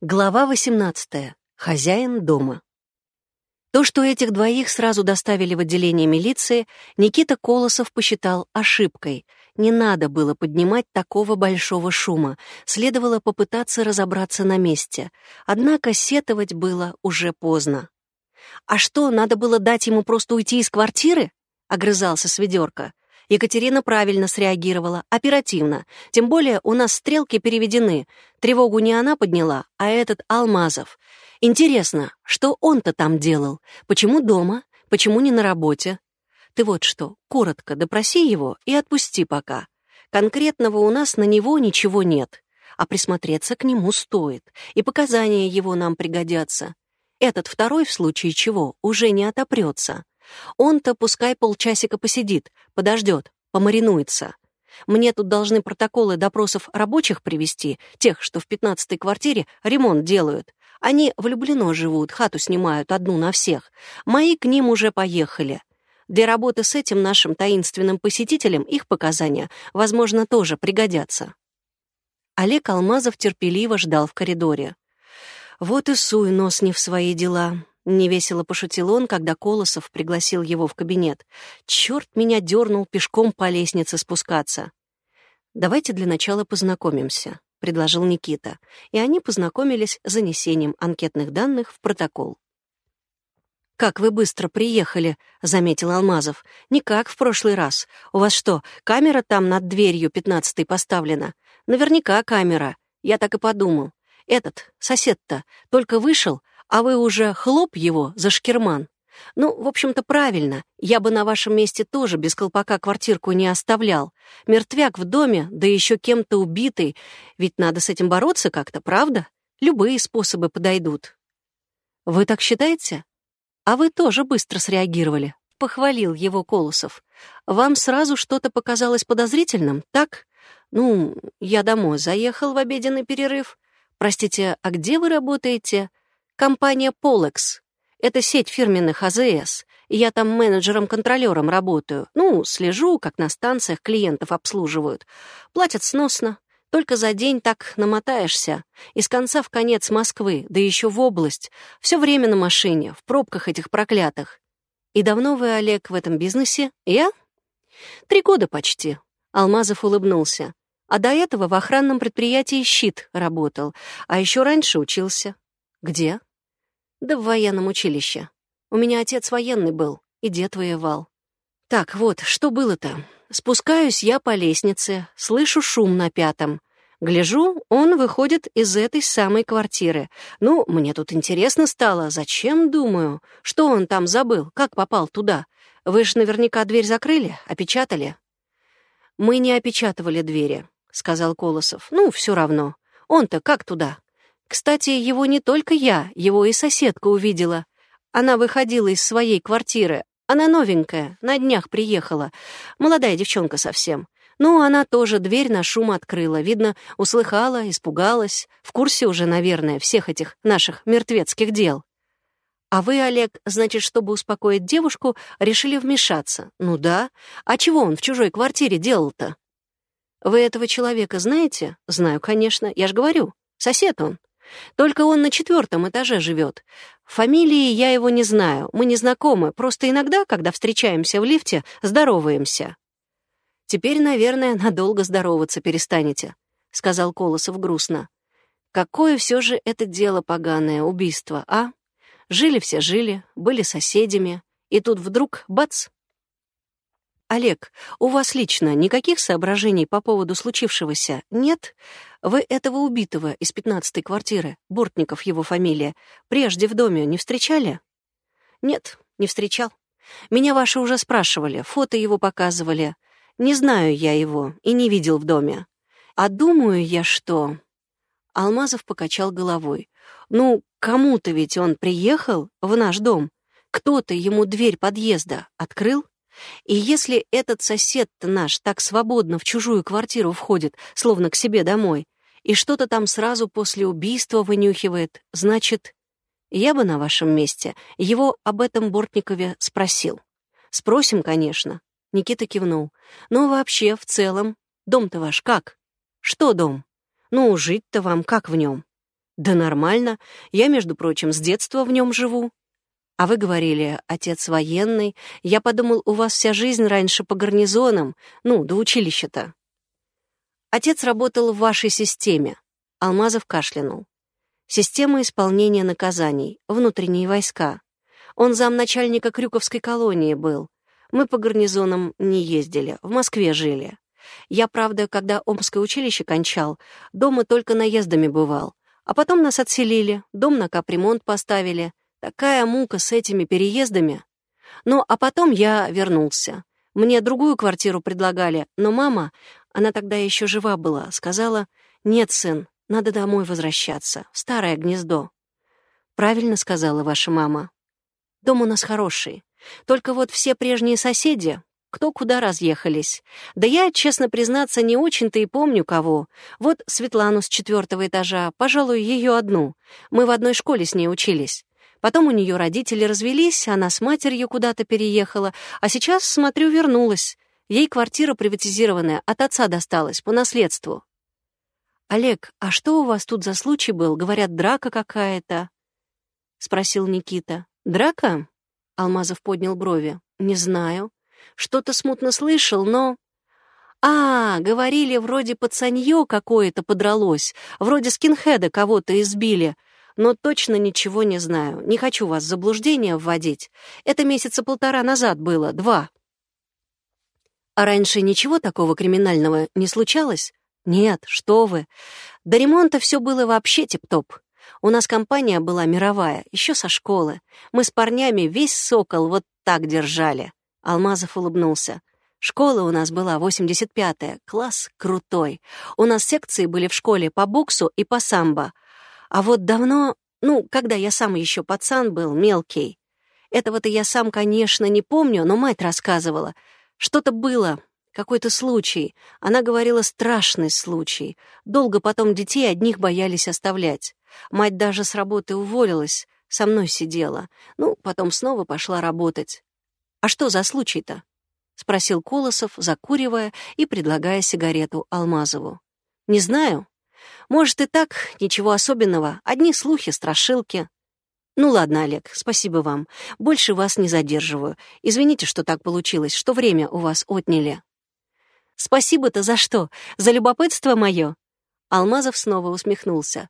Глава 18. Хозяин дома. То, что этих двоих сразу доставили в отделение милиции, Никита Колосов посчитал ошибкой. Не надо было поднимать такого большого шума, следовало попытаться разобраться на месте. Однако сетовать было уже поздно. «А что, надо было дать ему просто уйти из квартиры?» — огрызался Сведерка. Екатерина правильно среагировала, оперативно. Тем более у нас стрелки переведены. Тревогу не она подняла, а этот Алмазов. Интересно, что он-то там делал? Почему дома? Почему не на работе? Ты вот что, коротко допроси его и отпусти пока. Конкретного у нас на него ничего нет, а присмотреться к нему стоит, и показания его нам пригодятся. Этот второй, в случае чего, уже не отопрется. Он-то пускай полчасика посидит, подождет, помаринуется. Мне тут должны протоколы допросов рабочих привести, тех, что в пятнадцатой квартире ремонт делают. Они влюблено живут, хату снимают одну на всех. Мои к ним уже поехали. Для работы с этим нашим таинственным посетителем их показания, возможно, тоже пригодятся. Олег Алмазов терпеливо ждал в коридоре. Вот и суй нос не в свои дела. Невесело пошутил он, когда Колосов пригласил его в кабинет. Черт меня дернул пешком по лестнице спускаться. «Давайте для начала познакомимся», — предложил Никита, и они познакомились с занесением анкетных данных в протокол. «Как вы быстро приехали», — заметил Алмазов. «Не как в прошлый раз. У вас что, камера там над дверью пятнадцатой поставлена? Наверняка камера. Я так и подумал. Этот, сосед-то, только вышел, а вы уже хлоп его за шкерман. Ну, в общем-то, правильно. Я бы на вашем месте тоже без колпака квартирку не оставлял. Мертвяк в доме, да еще кем-то убитый. Ведь надо с этим бороться как-то, правда? Любые способы подойдут. Вы так считаете? А вы тоже быстро среагировали. Похвалил его Колосов. Вам сразу что-то показалось подозрительным, так? Ну, я домой заехал в обеденный перерыв. Простите, а где вы работаете? Компания Polex. Это сеть фирменных АЗС. Я там менеджером-контролером работаю. Ну, слежу, как на станциях клиентов обслуживают. Платят сносно. Только за день так намотаешься. Из конца в конец Москвы, да еще в область. Все время на машине, в пробках этих проклятых. И давно вы, Олег, в этом бизнесе? Я? Три года почти. Алмазов улыбнулся. А до этого в охранном предприятии «Щит» работал. А еще раньше учился. Где? Да в военном училище. У меня отец военный был, и дед воевал. Так, вот, что было-то? Спускаюсь я по лестнице, слышу шум на пятом. Гляжу, он выходит из этой самой квартиры. Ну, мне тут интересно стало, зачем, думаю? Что он там забыл, как попал туда? Вы ж наверняка дверь закрыли, опечатали? Мы не опечатывали двери, — сказал Колосов. Ну, все равно. Он-то как туда? Кстати, его не только я, его и соседка увидела. Она выходила из своей квартиры. Она новенькая, на днях приехала. Молодая девчонка совсем. Ну, она тоже дверь на шум открыла. Видно, услыхала, испугалась. В курсе уже, наверное, всех этих наших мертвецких дел. А вы, Олег, значит, чтобы успокоить девушку, решили вмешаться? Ну да. А чего он в чужой квартире делал-то? Вы этого человека знаете? Знаю, конечно. Я ж говорю. Сосед он. Только он на четвертом этаже живет. Фамилии я его не знаю, мы не знакомы, просто иногда, когда встречаемся в лифте, здороваемся». «Теперь, наверное, надолго здороваться перестанете», — сказал Колосов грустно. «Какое все же это дело поганое, убийство, а? Жили все жили, были соседями, и тут вдруг — бац, «Олег, у вас лично никаких соображений по поводу случившегося нет? Вы этого убитого из пятнадцатой квартиры, Бортников его фамилия, прежде в доме не встречали?» «Нет, не встречал. Меня ваши уже спрашивали, фото его показывали. Не знаю я его и не видел в доме. А думаю я, что...» Алмазов покачал головой. «Ну, кому-то ведь он приехал в наш дом. Кто-то ему дверь подъезда открыл?» И если этот сосед-то наш так свободно в чужую квартиру входит, словно к себе домой, и что-то там сразу после убийства вынюхивает, значит, я бы на вашем месте его об этом Бортникове спросил. Спросим, конечно. Никита кивнул. Но вообще, в целом, дом-то ваш как? Что дом? Ну, жить-то вам как в нем? Да нормально. Я, между прочим, с детства в нем живу. А вы говорили, отец военный. Я подумал, у вас вся жизнь раньше по гарнизонам, ну, до училища-то. Отец работал в вашей системе. Алмазов кашлянул. Система исполнения наказаний, внутренние войска. Он замначальника Крюковской колонии был. Мы по гарнизонам не ездили, в Москве жили. Я, правда, когда Омское училище кончал, дома только наездами бывал. А потом нас отселили, дом на капремонт поставили. Такая мука с этими переездами. Ну, а потом я вернулся. Мне другую квартиру предлагали, но мама, она тогда еще жива была, сказала, «Нет, сын, надо домой возвращаться, в старое гнездо». «Правильно сказала ваша мама. Дом у нас хороший. Только вот все прежние соседи, кто куда разъехались. Да я, честно признаться, не очень-то и помню кого. Вот Светлану с четвертого этажа, пожалуй, ее одну. Мы в одной школе с ней учились. Потом у нее родители развелись, она с матерью куда-то переехала, а сейчас, смотрю, вернулась. Ей квартира приватизированная от отца досталась по наследству. «Олег, а что у вас тут за случай был? Говорят, драка какая-то?» — спросил Никита. «Драка?» — Алмазов поднял брови. «Не знаю. Что-то смутно слышал, но...» «А, говорили, вроде пацанье какое-то подралось, вроде скинхеда кого-то избили но точно ничего не знаю. Не хочу вас в заблуждение вводить. Это месяца полтора назад было, два. А раньше ничего такого криминального не случалось? Нет, что вы. До ремонта все было вообще тип-топ. У нас компания была мировая, еще со школы. Мы с парнями весь сокол вот так держали. Алмазов улыбнулся. Школа у нас была 85-я, класс крутой. У нас секции были в школе по боксу и по самбо — а вот давно, ну, когда я сам еще пацан был, мелкий. Этого-то я сам, конечно, не помню, но мать рассказывала. Что-то было, какой-то случай. Она говорила, страшный случай. Долго потом детей одних боялись оставлять. Мать даже с работы уволилась, со мной сидела. Ну, потом снова пошла работать. «А что за случай-то?» — спросил Колосов, закуривая и предлагая сигарету Алмазову. «Не знаю. Может, и так, ничего особенного, одни слухи, страшилки. Ну ладно, Олег, спасибо вам. Больше вас не задерживаю. Извините, что так получилось, что время у вас отняли. Спасибо-то за что? За любопытство мое? Алмазов снова усмехнулся.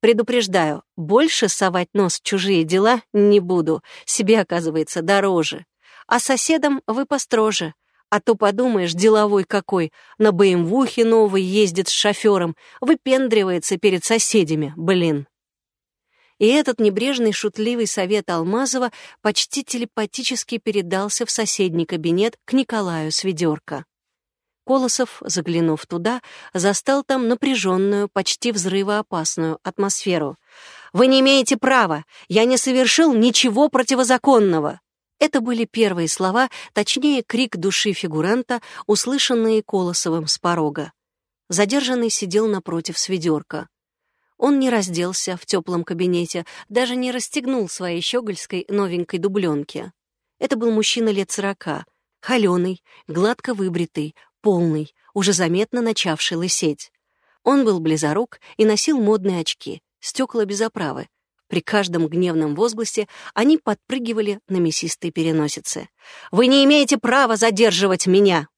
Предупреждаю, больше совать нос в чужие дела не буду. Себе, оказывается, дороже. А соседам вы построже. А то подумаешь, деловой какой, на БМВухе новый ездит с шофером, выпендривается перед соседями, блин. И этот небрежный шутливый совет Алмазова почти телепатически передался в соседний кабинет к Николаю Сведерко. Колосов, заглянув туда, застал там напряженную, почти взрывоопасную атмосферу. «Вы не имеете права! Я не совершил ничего противозаконного!» Это были первые слова, точнее, крик души фигуранта, услышанные Колосовым с порога. Задержанный сидел напротив сведерка. Он не разделся в теплом кабинете, даже не расстегнул своей щегольской новенькой дубленки. Это был мужчина лет сорока, холеный, гладко выбритый, полный, уже заметно начавший лысеть. Он был близорук и носил модные очки, стекла без оправы, при каждом гневном возгласе они подпрыгивали на мясистой переносице. «Вы не имеете права задерживать меня!»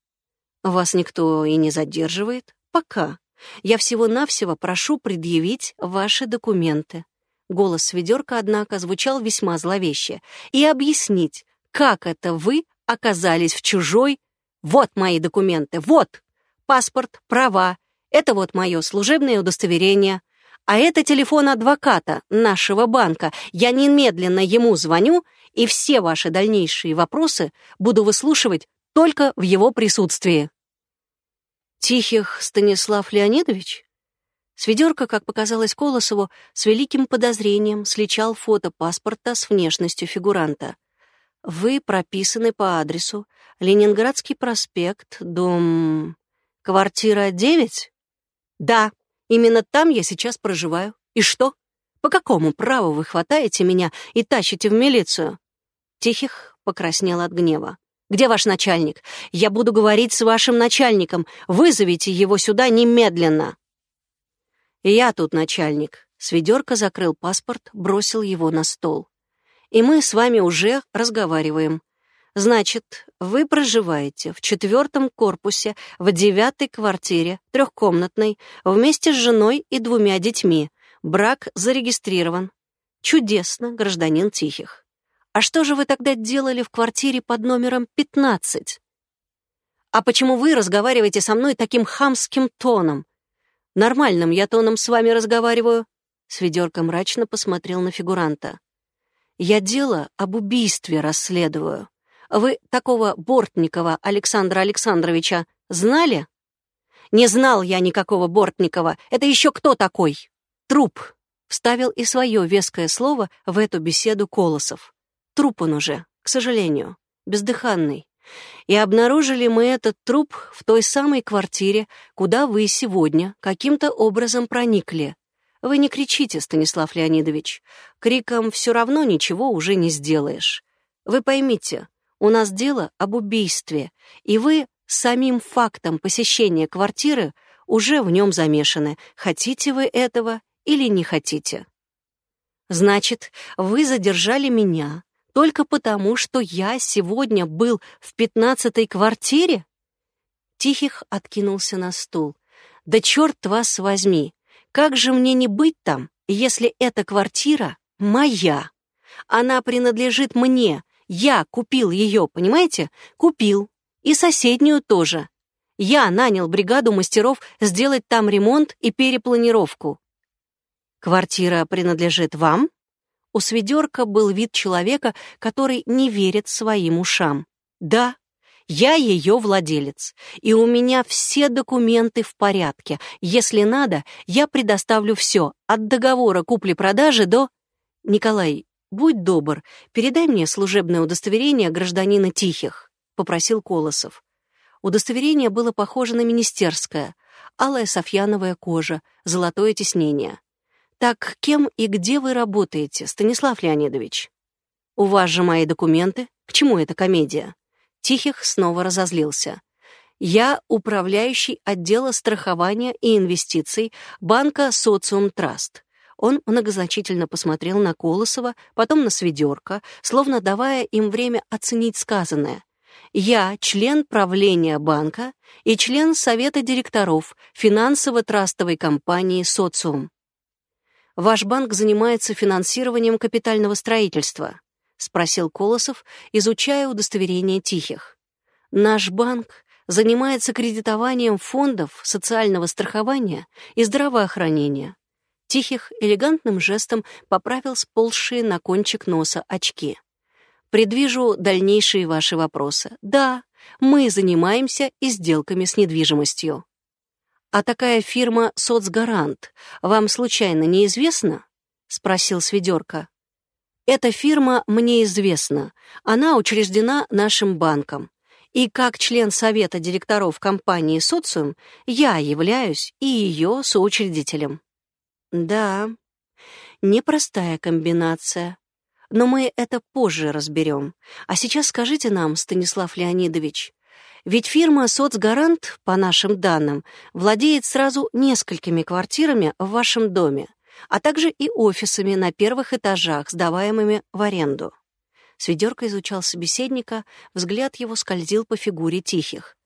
«Вас никто и не задерживает. Пока. Я всего-навсего прошу предъявить ваши документы». Голос ведерка, однако, звучал весьма зловеще. «И объяснить, как это вы оказались в чужой... Вот мои документы, вот! Паспорт, права. Это вот мое служебное удостоверение. А это телефон адвоката нашего банка. Я немедленно ему звоню, и все ваши дальнейшие вопросы буду выслушивать только в его присутствии. Тихих Станислав Леонидович? Сведерка, как показалось Колосову, с великим подозрением сличал фото паспорта с внешностью фигуранта. Вы прописаны по адресу Ленинградский проспект, дом... Квартира 9? Да, Именно там я сейчас проживаю. И что? По какому праву вы хватаете меня и тащите в милицию?» Тихих покраснел от гнева. «Где ваш начальник? Я буду говорить с вашим начальником. Вызовите его сюда немедленно!» «Я тут начальник», — Сведерка закрыл паспорт, бросил его на стол. «И мы с вами уже разговариваем. Значит, вы проживаете в четвертом корпусе, в девятой квартире, трехкомнатной, вместе с женой и двумя детьми. Брак зарегистрирован. Чудесно, гражданин Тихих. А что же вы тогда делали в квартире под номером 15? А почему вы разговариваете со мной таким хамским тоном? Нормальным я тоном с вами разговариваю. Сведерка мрачно посмотрел на фигуранта. Я дело об убийстве расследую. Вы такого Бортникова Александра Александровича знали? Не знал я никакого Бортникова. Это еще кто такой? Труп. Вставил и свое веское слово в эту беседу Колосов. Труп он уже, к сожалению, бездыханный. И обнаружили мы этот труп в той самой квартире, куда вы сегодня каким-то образом проникли. Вы не кричите, Станислав Леонидович. Криком все равно ничего уже не сделаешь. Вы поймите, у нас дело об убийстве, и вы самим фактом посещения квартиры уже в нем замешаны, хотите вы этого или не хотите. Значит, вы задержали меня только потому, что я сегодня был в пятнадцатой квартире? Тихих откинулся на стул. Да черт вас возьми, как же мне не быть там, если эта квартира моя? Она принадлежит мне, я купил ее, понимаете? Купил. И соседнюю тоже. Я нанял бригаду мастеров сделать там ремонт и перепланировку. Квартира принадлежит вам? У Сведерка был вид человека, который не верит своим ушам. Да, я ее владелец, и у меня все документы в порядке. Если надо, я предоставлю все, от договора купли-продажи до... Николай, «Будь добр, передай мне служебное удостоверение гражданина Тихих», — попросил Колосов. Удостоверение было похоже на министерское, алая софьяновая кожа, золотое тиснение. «Так кем и где вы работаете, Станислав Леонидович?» «У вас же мои документы. К чему эта комедия?» Тихих снова разозлился. «Я управляющий отдела страхования и инвестиций банка «Социум Траст». Он многозначительно посмотрел на Колосова, потом на Сведерка, словно давая им время оценить сказанное. «Я член правления банка и член совета директоров финансово-трастовой компании «Социум». «Ваш банк занимается финансированием капитального строительства», — спросил Колосов, изучая удостоверение Тихих. «Наш банк занимается кредитованием фондов социального страхования и здравоохранения, Тихих элегантным жестом поправил сползшие на кончик носа очки. «Предвижу дальнейшие ваши вопросы. Да, мы занимаемся и сделками с недвижимостью». «А такая фирма «Соцгарант» вам случайно неизвестна?» — спросил Сведерка. «Эта фирма мне известна. Она учреждена нашим банком. И как член совета директоров компании «Социум» я являюсь и ее соучредителем». Да, непростая комбинация. Но мы это позже разберем. А сейчас скажите нам, Станислав Леонидович, ведь фирма «Соцгарант», по нашим данным, владеет сразу несколькими квартирами в вашем доме, а также и офисами на первых этажах, сдаваемыми в аренду. Сведерка изучал собеседника, взгляд его скользил по фигуре Тихих.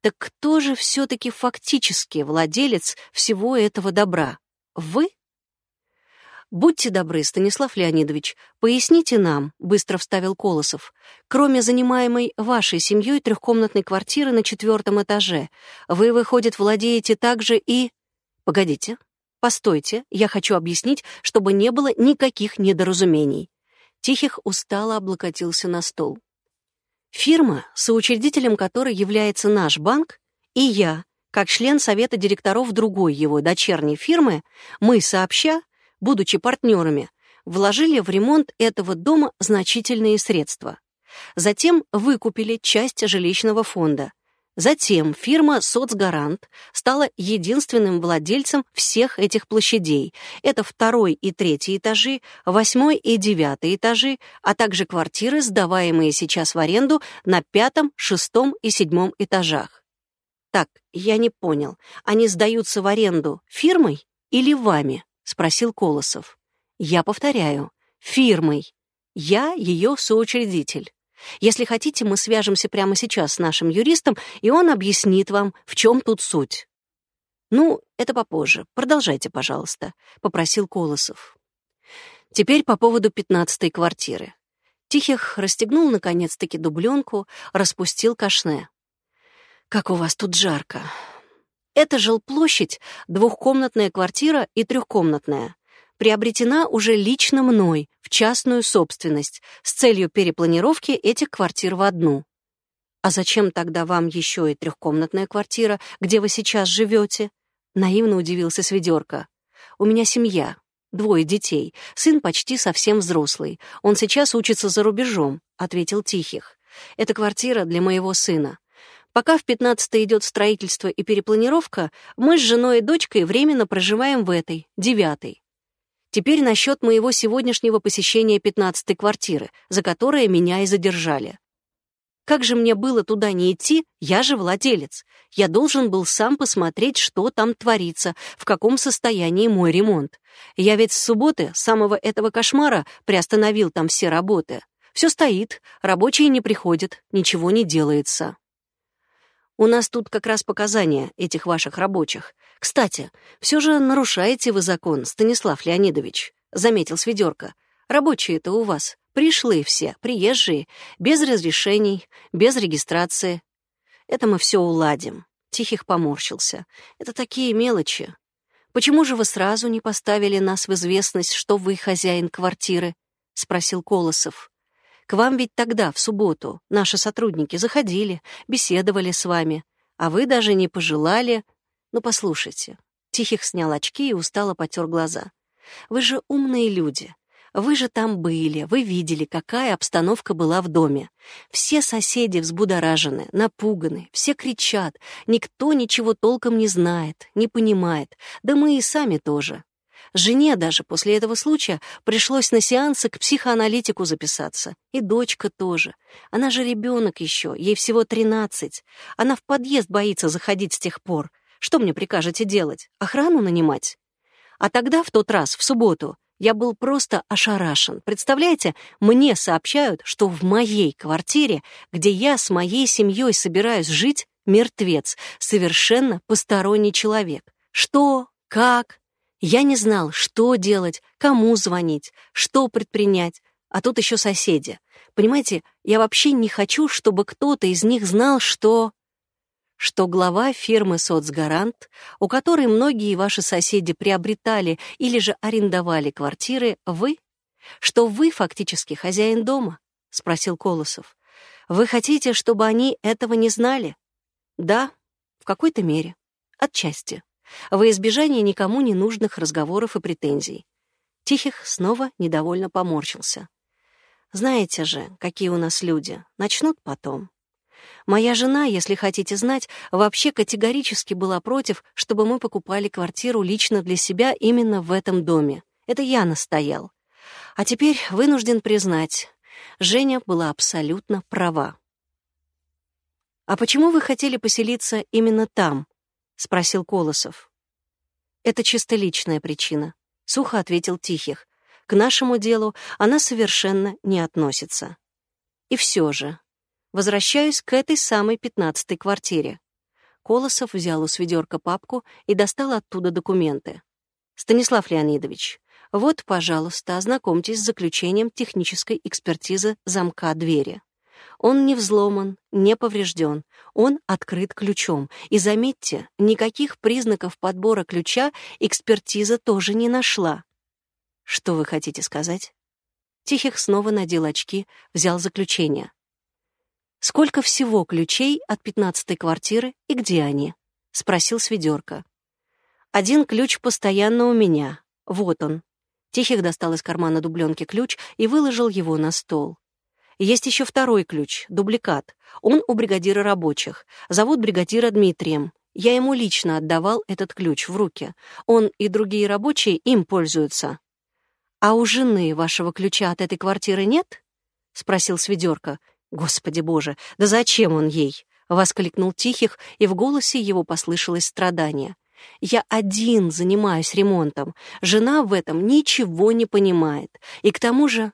Так кто же все-таки фактически владелец всего этого добра? Вы? «Будьте добры, Станислав Леонидович, поясните нам», — быстро вставил Колосов, «кроме занимаемой вашей семьей трехкомнатной квартиры на четвертом этаже, вы, выходит, владеете также и...» «Погодите, постойте, я хочу объяснить, чтобы не было никаких недоразумений». Тихих устало облокотился на стол. «Фирма, соучредителем которой является наш банк, и я, как член совета директоров другой его дочерней фирмы, мы сообща, будучи партнерами, вложили в ремонт этого дома значительные средства. Затем выкупили часть жилищного фонда. Затем фирма «Соцгарант» стала единственным владельцем всех этих площадей. Это второй и третий этажи, восьмой и девятый этажи, а также квартиры, сдаваемые сейчас в аренду на пятом, шестом и седьмом этажах. Так, я не понял, они сдаются в аренду фирмой или вами? спросил Колосов. «Я повторяю, фирмой. Я ее соучредитель. Если хотите, мы свяжемся прямо сейчас с нашим юристом, и он объяснит вам, в чем тут суть». «Ну, это попозже. Продолжайте, пожалуйста», — попросил Колосов. Теперь по поводу пятнадцатой квартиры. Тихих расстегнул наконец-таки дубленку, распустил кашне. «Как у вас тут жарко!» Это жилплощадь, двухкомнатная квартира и трехкомнатная. Приобретена уже лично мной, в частную собственность, с целью перепланировки этих квартир в одну. А зачем тогда вам еще и трехкомнатная квартира, где вы сейчас живете? Наивно удивился Сведерка. У меня семья, двое детей, сын почти совсем взрослый. Он сейчас учится за рубежом, ответил Тихих. Это квартира для моего сына. Пока в 15 идет строительство и перепланировка, мы с женой и дочкой временно проживаем в этой, девятой. Теперь насчет моего сегодняшнего посещения 15-й квартиры, за которое меня и задержали. Как же мне было туда не идти, я же владелец. Я должен был сам посмотреть, что там творится, в каком состоянии мой ремонт. Я ведь с субботы, самого этого кошмара, приостановил там все работы. Все стоит, рабочие не приходят, ничего не делается. У нас тут как раз показания этих ваших рабочих. Кстати, все же нарушаете вы закон, Станислав Леонидович, заметил Сведерка. Рабочие-то у вас пришлые все, приезжие, без разрешений, без регистрации. Это мы все уладим. Тихих поморщился. Это такие мелочи. Почему же вы сразу не поставили нас в известность, что вы хозяин квартиры? спросил Колосов. К вам ведь тогда, в субботу, наши сотрудники заходили, беседовали с вами, а вы даже не пожелали... Ну, послушайте. Тихих снял очки и устало потер глаза. Вы же умные люди. Вы же там были, вы видели, какая обстановка была в доме. Все соседи взбудоражены, напуганы, все кричат, никто ничего толком не знает, не понимает, да мы и сами тоже. Жене даже после этого случая пришлось на сеансы к психоаналитику записаться. И дочка тоже. Она же ребенок еще, ей всего тринадцать. Она в подъезд боится заходить с тех пор. Что мне прикажете делать? Охрану нанимать? А тогда, в тот раз, в субботу, я был просто ошарашен. Представляете, мне сообщают, что в моей квартире, где я с моей семьей собираюсь жить, мертвец, совершенно посторонний человек. Что? Как? Я не знал, что делать, кому звонить, что предпринять, а тут еще соседи. Понимаете, я вообще не хочу, чтобы кто-то из них знал, что... Что глава фирмы «Соцгарант», у которой многие ваши соседи приобретали или же арендовали квартиры, вы? Что вы фактически хозяин дома? — спросил Колосов. Вы хотите, чтобы они этого не знали? Да, в какой-то мере. Отчасти во избежание никому не нужных разговоров и претензий. Тихих снова недовольно поморщился. «Знаете же, какие у нас люди. Начнут потом. Моя жена, если хотите знать, вообще категорически была против, чтобы мы покупали квартиру лично для себя именно в этом доме. Это я настоял. А теперь вынужден признать, Женя была абсолютно права. «А почему вы хотели поселиться именно там?» — спросил Колосов. «Это чисто личная причина», — сухо ответил Тихих. «К нашему делу она совершенно не относится». И все же, возвращаюсь к этой самой пятнадцатой квартире. Колосов взял у сведерка папку и достал оттуда документы. «Станислав Леонидович, вот, пожалуйста, ознакомьтесь с заключением технической экспертизы замка двери». Он не взломан, не поврежден, он открыт ключом. И заметьте, никаких признаков подбора ключа экспертиза тоже не нашла. Что вы хотите сказать? Тихих снова надел очки, взял заключение. «Сколько всего ключей от пятнадцатой квартиры и где они?» — спросил Сведерка. «Один ключ постоянно у меня. Вот он». Тихих достал из кармана дубленки ключ и выложил его на стол. Есть еще второй ключ, дубликат. Он у бригадира рабочих. Зовут бригадира Дмитрием. Я ему лично отдавал этот ключ в руки. Он и другие рабочие им пользуются. «А у жены вашего ключа от этой квартиры нет?» — спросил Сведерка. «Господи боже, да зачем он ей?» — воскликнул Тихих, и в голосе его послышалось страдание. Я один занимаюсь ремонтом. Жена в этом ничего не понимает. И к тому же,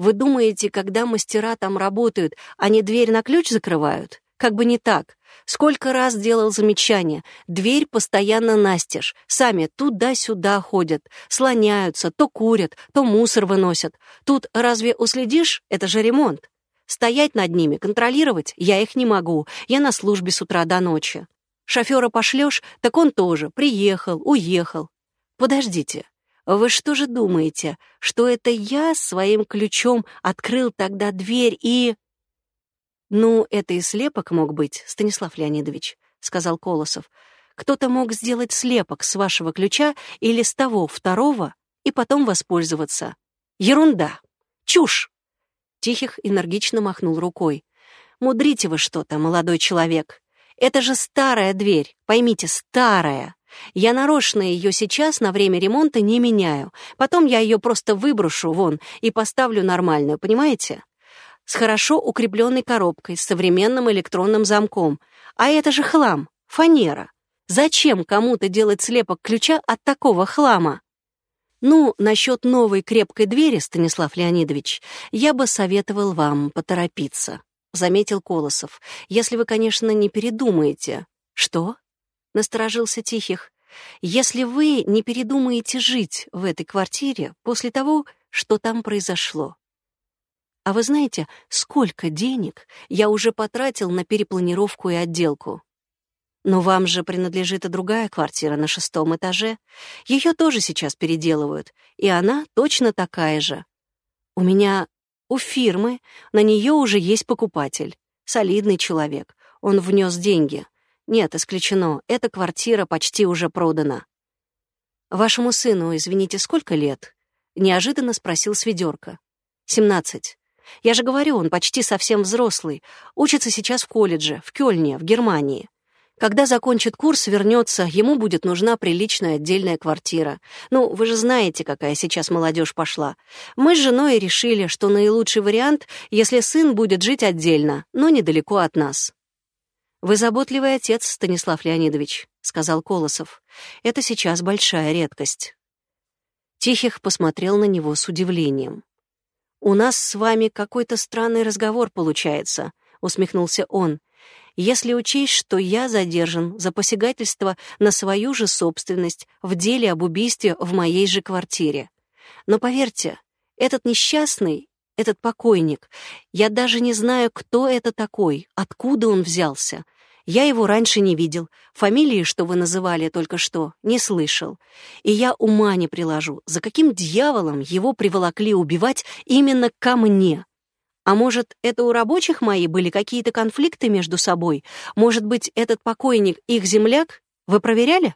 вы думаете, когда мастера там работают, они дверь на ключ закрывают? Как бы не так. Сколько раз делал замечания. Дверь постоянно настежь. Сами туда-сюда ходят, слоняются, то курят, то мусор выносят. Тут разве уследишь? Это же ремонт. Стоять над ними, контролировать я их не могу. Я на службе с утра до ночи. Шофера пошлешь, так он тоже приехал, уехал. Подождите, вы что же думаете, что это я своим ключом открыл тогда дверь и... Ну, это и слепок мог быть, Станислав Леонидович, сказал Колосов. Кто-то мог сделать слепок с вашего ключа или с того второго и потом воспользоваться. Ерунда. Чушь. Тихих энергично махнул рукой. Мудрите вы что-то, молодой человек. Это же старая дверь, поймите, старая. Я нарочно ее сейчас на время ремонта не меняю. Потом я ее просто выброшу вон и поставлю нормальную, понимаете? С хорошо укрепленной коробкой, с современным электронным замком. А это же хлам, фанера. Зачем кому-то делать слепок ключа от такого хлама? Ну, насчет новой крепкой двери, Станислав Леонидович, я бы советовал вам поторопиться. — заметил Колосов. «Если вы, конечно, не передумаете». «Что?» — насторожился Тихих. «Если вы не передумаете жить в этой квартире после того, что там произошло». «А вы знаете, сколько денег я уже потратил на перепланировку и отделку?» «Но вам же принадлежит и другая квартира на шестом этаже. Ее тоже сейчас переделывают, и она точно такая же. У меня у фирмы на нее уже есть покупатель. Солидный человек. Он внес деньги. Нет, исключено. Эта квартира почти уже продана. «Вашему сыну, извините, сколько лет?» — неожиданно спросил Сведерка. «Семнадцать. Я же говорю, он почти совсем взрослый. Учится сейчас в колледже, в Кёльне, в Германии. Когда закончит курс, вернется, ему будет нужна приличная отдельная квартира. Ну, вы же знаете, какая сейчас молодежь пошла. Мы с женой решили, что наилучший вариант, если сын будет жить отдельно, но недалеко от нас. «Вы заботливый отец, Станислав Леонидович», — сказал Колосов. «Это сейчас большая редкость». Тихих посмотрел на него с удивлением. «У нас с вами какой-то странный разговор получается», — усмехнулся он если учесть, что я задержан за посягательство на свою же собственность в деле об убийстве в моей же квартире. Но поверьте, этот несчастный, этот покойник, я даже не знаю, кто это такой, откуда он взялся. Я его раньше не видел, фамилии, что вы называли только что, не слышал. И я ума не приложу, за каким дьяволом его приволокли убивать именно ко мне, а может, это у рабочих мои были какие-то конфликты между собой? Может быть, этот покойник их земляк? Вы проверяли?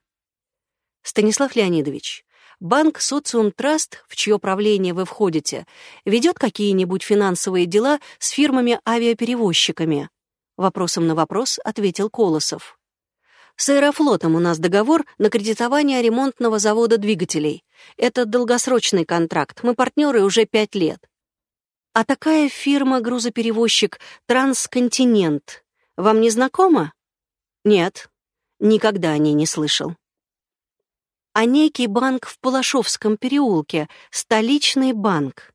Станислав Леонидович, банк «Социум Траст», в чье правление вы входите, ведет какие-нибудь финансовые дела с фирмами-авиаперевозчиками? Вопросом на вопрос ответил Колосов. С Аэрофлотом у нас договор на кредитование ремонтного завода двигателей. Это долгосрочный контракт, мы партнеры уже пять лет. А такая фирма-грузоперевозчик «Трансконтинент» вам не знакома? Нет, никогда о ней не слышал. А некий банк в Палашовском переулке, столичный банк.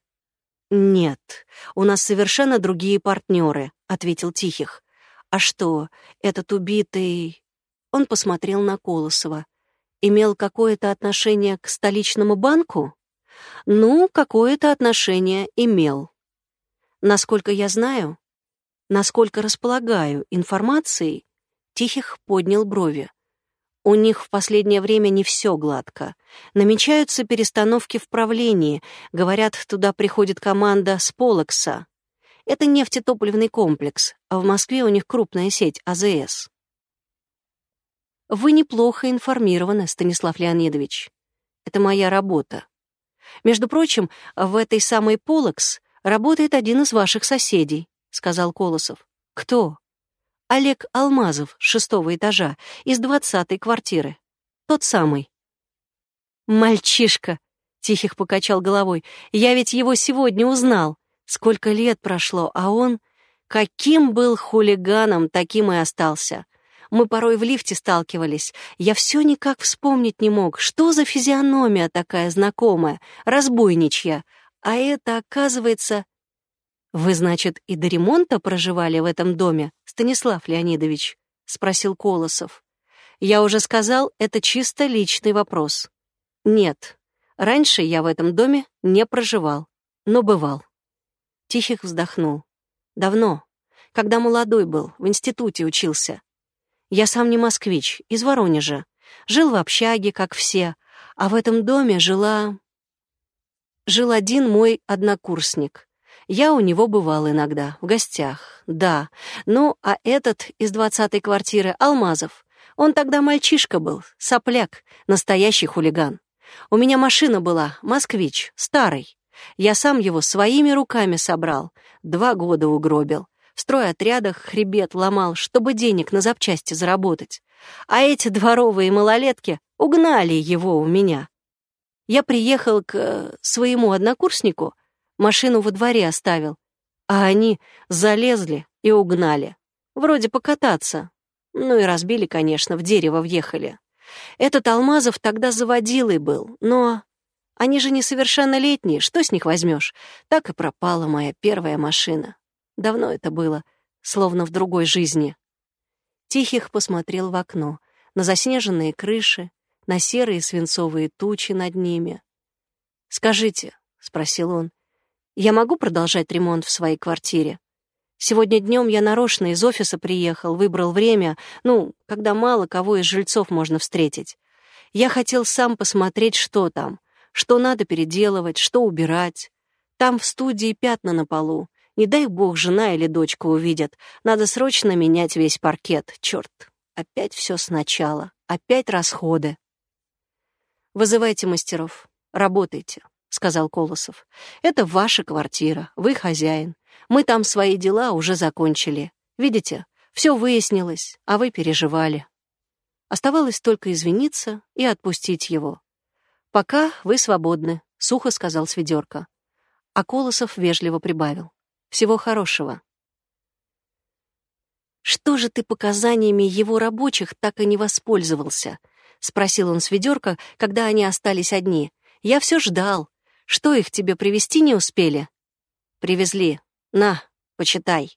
Нет, у нас совершенно другие партнеры, ответил Тихих. А что, этот убитый... Он посмотрел на Колосова. Имел какое-то отношение к столичному банку? Ну, какое-то отношение имел. Насколько я знаю, насколько располагаю информацией, Тихих поднял брови. У них в последнее время не все гладко. Намечаются перестановки в правлении. Говорят, туда приходит команда с Полокса. Это нефтетопливный комплекс, а в Москве у них крупная сеть АЗС. Вы неплохо информированы, Станислав Леонидович. Это моя работа. Между прочим, в этой самой Полокс работает один из ваших соседей», — сказал Колосов. «Кто?» «Олег Алмазов, с шестого этажа, из двадцатой квартиры. Тот самый». «Мальчишка!» — Тихих покачал головой. «Я ведь его сегодня узнал. Сколько лет прошло, а он...» Каким был хулиганом, таким и остался. Мы порой в лифте сталкивались. Я все никак вспомнить не мог, что за физиономия такая знакомая, разбойничья. А это, оказывается... «Вы, значит, и до ремонта проживали в этом доме, Станислав Леонидович?» — спросил Колосов. «Я уже сказал, это чисто личный вопрос». «Нет, раньше я в этом доме не проживал, но бывал». Тихих вздохнул. «Давно, когда молодой был, в институте учился. Я сам не москвич, из Воронежа. Жил в общаге, как все, а в этом доме жила... Жил один мой однокурсник. Я у него бывал иногда, в гостях, да. Ну, а этот из двадцатой квартиры, Алмазов, он тогда мальчишка был, сопляк, настоящий хулиган. У меня машина была, москвич, старый. Я сам его своими руками собрал, два года угробил. В стройотрядах хребет ломал, чтобы денег на запчасти заработать. А эти дворовые малолетки угнали его у меня. Я приехал к э, своему однокурснику, машину во дворе оставил, а они залезли и угнали. Вроде покататься. Ну и разбили, конечно, в дерево въехали. Этот Алмазов тогда заводилый был, но... Они же несовершеннолетние, что с них возьмешь? Так и пропала моя первая машина. Давно это было, словно в другой жизни. Тихих посмотрел в окно, на заснеженные крыши, на серые свинцовые тучи над ними. «Скажите», — спросил он, — «я могу продолжать ремонт в своей квартире? Сегодня днем я нарочно из офиса приехал, выбрал время, ну, когда мало кого из жильцов можно встретить. Я хотел сам посмотреть, что там, что надо переделывать, что убирать. Там в студии пятна на полу, не дай бог, жена или дочка увидят. Надо срочно менять весь паркет. Черт, опять все сначала. Опять расходы. «Вызывайте мастеров. Работайте», — сказал Колосов. «Это ваша квартира, вы хозяин. Мы там свои дела уже закончили. Видите, все выяснилось, а вы переживали». Оставалось только извиниться и отпустить его. «Пока вы свободны», — сухо сказал Сведерка. А Колосов вежливо прибавил. Всего хорошего. «Что же ты показаниями его рабочих так и не воспользовался?» — спросил он с ведерка, когда они остались одни. «Я все ждал. Что их тебе привезти не успели?» «Привезли. На, почитай».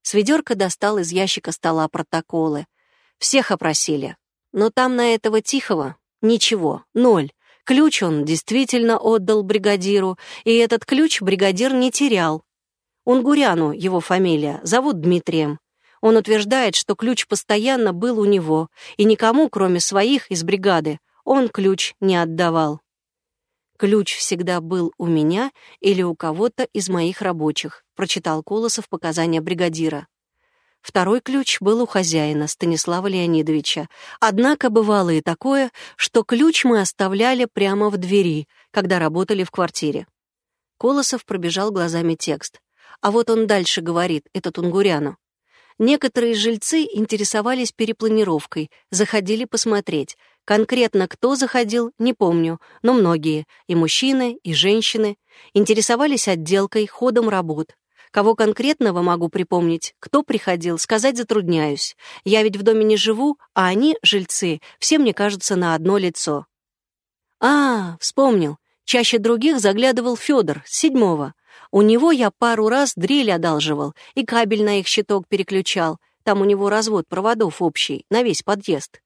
Сведерка достал из ящика стола протоколы. Всех опросили. Но там на этого Тихого ничего, ноль. Ключ он действительно отдал бригадиру, и этот ключ бригадир не терял. Унгуряну его фамилия, зовут Дмитрием. Он утверждает, что ключ постоянно был у него, и никому, кроме своих из бригады, он ключ не отдавал. «Ключ всегда был у меня или у кого-то из моих рабочих», прочитал Колосов показания бригадира. Второй ключ был у хозяина, Станислава Леонидовича. Однако бывало и такое, что ключ мы оставляли прямо в двери, когда работали в квартире. Колосов пробежал глазами текст. А вот он дальше говорит, этот Унгуряну. Некоторые жильцы интересовались перепланировкой, заходили посмотреть. Конкретно кто заходил, не помню, но многие, и мужчины, и женщины, интересовались отделкой, ходом работ. Кого конкретного могу припомнить, кто приходил, сказать затрудняюсь. Я ведь в доме не живу, а они, жильцы, все мне кажутся на одно лицо. А, вспомнил. Чаще других заглядывал Федор седьмого. У него я пару раз дрель одалживал и кабель на их щиток переключал. Там у него развод проводов общий, на весь подъезд.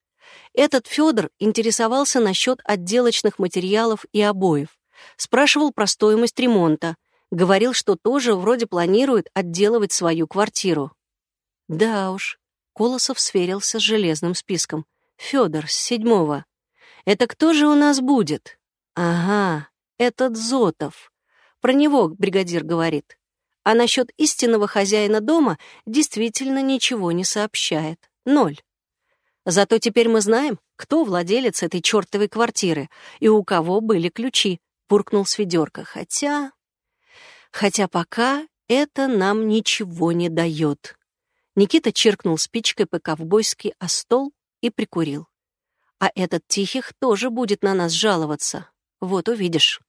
Этот Федор интересовался насчет отделочных материалов и обоев. Спрашивал про стоимость ремонта. Говорил, что тоже вроде планирует отделывать свою квартиру. Да уж, Колосов сверился с железным списком. Федор с седьмого. Это кто же у нас будет? Ага, этот Зотов. Про него бригадир говорит. А насчет истинного хозяина дома действительно ничего не сообщает. Ноль. Зато теперь мы знаем, кто владелец этой чертовой квартиры и у кого были ключи, буркнул Сведерка. Хотя... Хотя пока это нам ничего не дает. Никита чиркнул спичкой по-ковбойски о стол и прикурил. А этот Тихих тоже будет на нас жаловаться. Вот увидишь.